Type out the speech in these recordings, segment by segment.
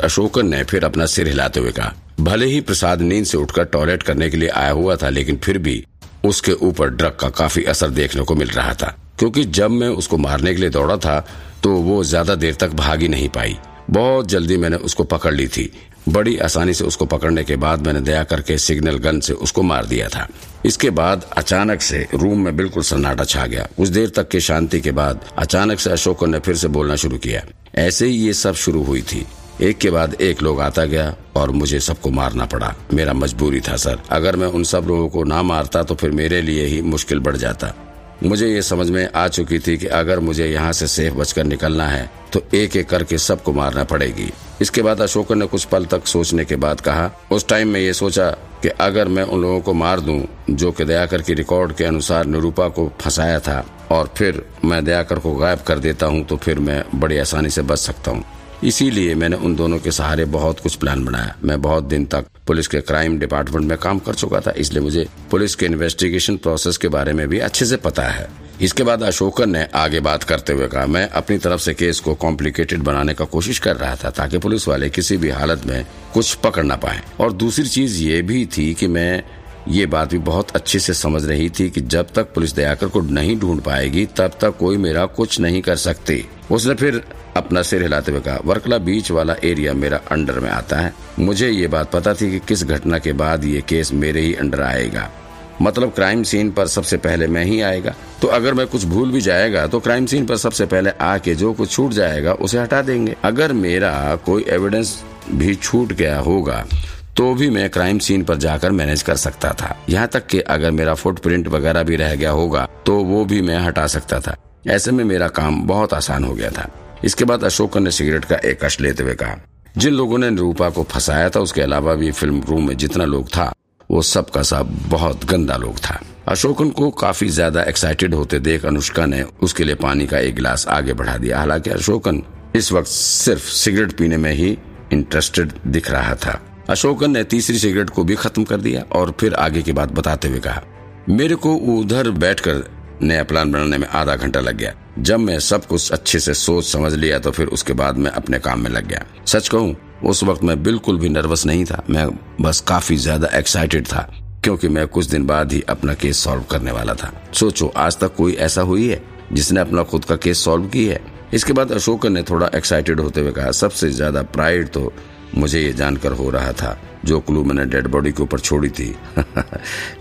अशोकन ने फिर अपना सिर हिलाते हुए कहा, भले ही प्रसाद नींद से उठकर टॉयलेट करने के लिए आया हुआ था, लेकिन फिर भी उसके ऊपर ड्रग का काफ़ी असर देखने को मिल रहा था, क्योंकि जब मैं उसको मारने के लिए दौड़ा था तो वो ज़्यादा देर तक भागी नहीं पाई। बहुत जल्दी मैंने उसको पकड़ ली थी। बड़ी आसानी से उसको पकड़ने के बाद मैंने दया करके सिग्नल गन से उसको मार दिया था। इसके बाद अचानक से रूम में बिल्कुल सन्नाटा छा गया। कुछ देर तक की शांति के बाद अचानक से अशोक ने फिर से बोलना शुरू किया। ऐसे ही ये सब शुरू हुई थी। एक के बाद एक लोग आता गया और मुझे सबको मारना पड़ा। मेरा मजबूरी था, सर। अगर मैं उन सब लोगों को ना मारता तो फिर मेरे लिए ही मुश्किल बढ़ जाता। मुझे ये समझ में आ चुकी थी कि अगर मुझे यहाँ से सेफ़ बचकर निकलना है तो एक एक करके सबको मारना पड़ेगी। इसके बाद अशोक ने कुछ पल तक सोचने के बाद कहा, उस टाइम में ये सोचा कि अगर मैं उन लोगों को मार दूँ, जो कि दयाकर की रिकॉर्ड के अनुसार निरूपा को फंसाया था, और फिर मैं दयाकर को गायब कर देता हूँ तो फिर मैं बड़ी आसानी से बच सकता हूँ। इसीलिए मैंने उन दोनों के सहारे बहुत कुछ प्लान बनाया। मैं बहुत दिन तक पुलिस के क्राइम डिपार्टमेंट में काम कर चुका था, इसलिए मुझे पुलिस के इन्वेस्टिगेशन प्रोसेस के बारे में भी अच्छे से पता है। इसके बाद अशोकन ने आगे बात करते हुए कहा, मैं अपनी तरफ़ से केस को कॉम्प्लिकेटेड बनाने का कोशिश कर रहा था, ताकि पुलिस वाले किसी भी हालत में कुछ पकड़ ना पाए। और दूसरी चीज़ ये भी थी कि मैं ये बात भी बहुत अच्छे से समझ रही थी कि जब तक पुलिस दयाकर को नहीं ढूंढ पाएगी, तब तक कोई मेरा कुछ नहीं कर सकती। उसने फिर अपना सिर हिलाते हुए कहा, वर्कला बीच वाला एरिया मेरा अंडर में आता है। मुझे ये बात पता थी कि किस घटना के बाद ये केस मेरे ही अंडर आएगा। मतलब क्राइम सीन पर सबसे पहले मैं ही आएगा। तो अगर मैं कुछ भूल भी जाएगा तो क्राइम सीन पर सबसे पहले आके जो कुछ छूट जाएगा, उसे हटा देंगे। अगर मेरा कोई एविडेंस भी छूट गया होगा तो भी मैं क्राइम सीन पर जाकर मैनेज कर सकता था। यहाँ तक कि अगर मेरा फुटप्रिंट वगैरह भी रह गया होगा तो वो भी मैं हटा सकता था। ऐसे में मेरा काम बहुत आसान हो गया था। इसके बाद अशोक ने सिगरेट का एक कश लेते हुए कहा, जिन लोगों ने निरूपा को फंसाया था, उसके अलावा भी फ़िल्म रूम में जितना लोग था, वो सब का सब बहुत गंदा लोग था। अशोकन को काफ़ी ज़्यादा एक्साइटेड होते देख अनुष्का ने उसके लिए पानी का एक गिलास आगे बढ़ा दिया। हालाँकि अशोकन इस वक्त सिर्फ़ सिगरेट पीने में ही इंटरेस्टेड दिख रहा था। अशोकन ने तीसरी सिगरेट को भी खत्म कर दिया और फिर आगे की बात बताते हुए कहा, मेरे को उधर बैठकर नया प्लान बनाने में आधा घंटा लग गया। जब मैं सब कुछ अच्छे से सोच समझ लिया तो फिर उसके बाद मैं अपने काम में लग गया। सच कहूँ, उस वक्त मैं बिल्कुल भी नर्वस नहीं था। मैं बस काफ़ी ज़्यादा एक्साइटेड था, क्योंकि मैं कुछ दिन बाद ही अपना केस सॉल्व करने वाला था। सोचो, आज तक कोई ऐसा हुई है जिसने अपना खुद का केस सॉल्व की है? इसके बाद अशोक ने थोड़ा एक्साइटेड होते हुए कहा, सबसे ज़्यादा प्राइड तो मुझे ये जानकर हो रहा था, जो क्लू मैंने डेड बॉडी के ऊपर छोड़ी थी।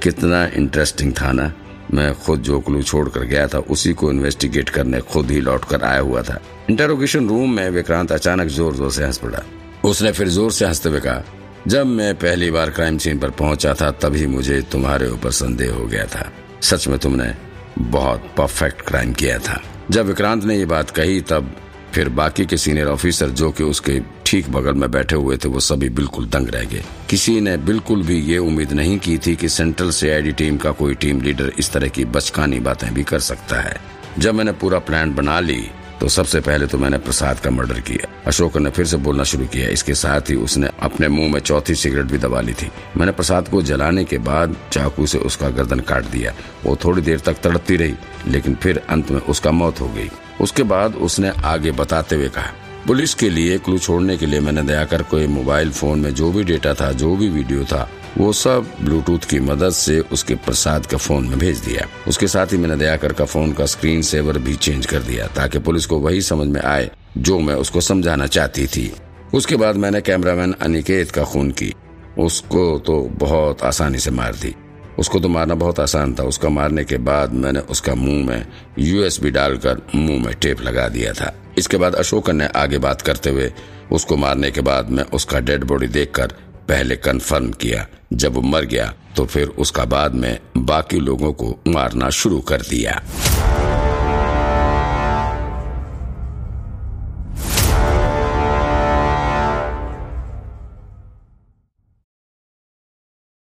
कितना इंटरेस्टिंग था ना। मैं खुद जो क्लू छोड़कर गया था, उसी को इन्वेस्टिगेट करने खुद ही लौट कर आया हुआ था। इंटरोगेशन रूम में विक्रांत अचानक ज़ोर ज़ोर से हंस पड़ा। उसने फिर ज़ोर से हँसते हुए कहा, जब मैं पहली बार क्राइम सीन पर पहुँचा था, तभी मुझे तुम्हारे ऊपर संदेह हो गया था। सच में तुमने बहुत परफेक्ट क्राइम किया था। जब विक्रांत ने ये बात कही, तब फिर बाकी के सीनियर ऑफिसर जो कि उसके ठीक बगल में बैठे हुए थे, वो सभी बिल्कुल दंग रह गए। किसी ने बिल्कुल भी ये उम्मीद नहीं की थी कि सेंट्रल से सीआईडी टीम का कोई टीम लीडर इस तरह की बचकानी बातें भी कर सकता है। जब मैंने पूरा प्लान बना ली तो सबसे पहले तो मैंने प्रसाद का मर्डर किया। अशोक ने फिर से बोलना शुरू किया। इसके साथ ही उसने अपने मुँह में चौथी सिगरेट भी दबा ली थी। मैंने प्रसाद को जलाने के बाद चाकू से उसका गर्दन काट दिया। वो थोड़ी देर तक तड़पती रही, लेकिन फिर अंत में उसका मौत हो गई। उसके बाद उसने आगे बताते हुए कहा, पुलिस के लिए क्लू छोड़ने के लिए मैंने दयाकर को मोबाइल फ़ोन में जो भी डेटा था, जो भी वीडियो था, वो सब ब्लूटूथ की मदद से उसके प्रसाद के फ़ोन में भेज दिया। उसके साथ ही मैंने दयाकर का फ़ोन का स्क्रीन सेवर भी चेंज कर दिया, ताकि पुलिस को वही समझ में आए जो मैं उसको समझाना चाहती थी। उसके बाद मैंने कैमरामैन अनिकेत का खून की। उसको तो बहुत आसानी से मार दी। उसको तो मारना बहुत आसान था। उसका मारने के बाद मैंने उसका मुँह में यूएसबी डालकर मुँह में टेप लगा दिया था। इसके बाद अशोकन ने आगे बात करते हुए उसको मारने के बाद मैं उसका डेड बॉडी देखकर पहले कंफर्म किया। जब वो मर गया तो फिर उसका बाद में बाकी लोगों को मारना शुरू कर दिया।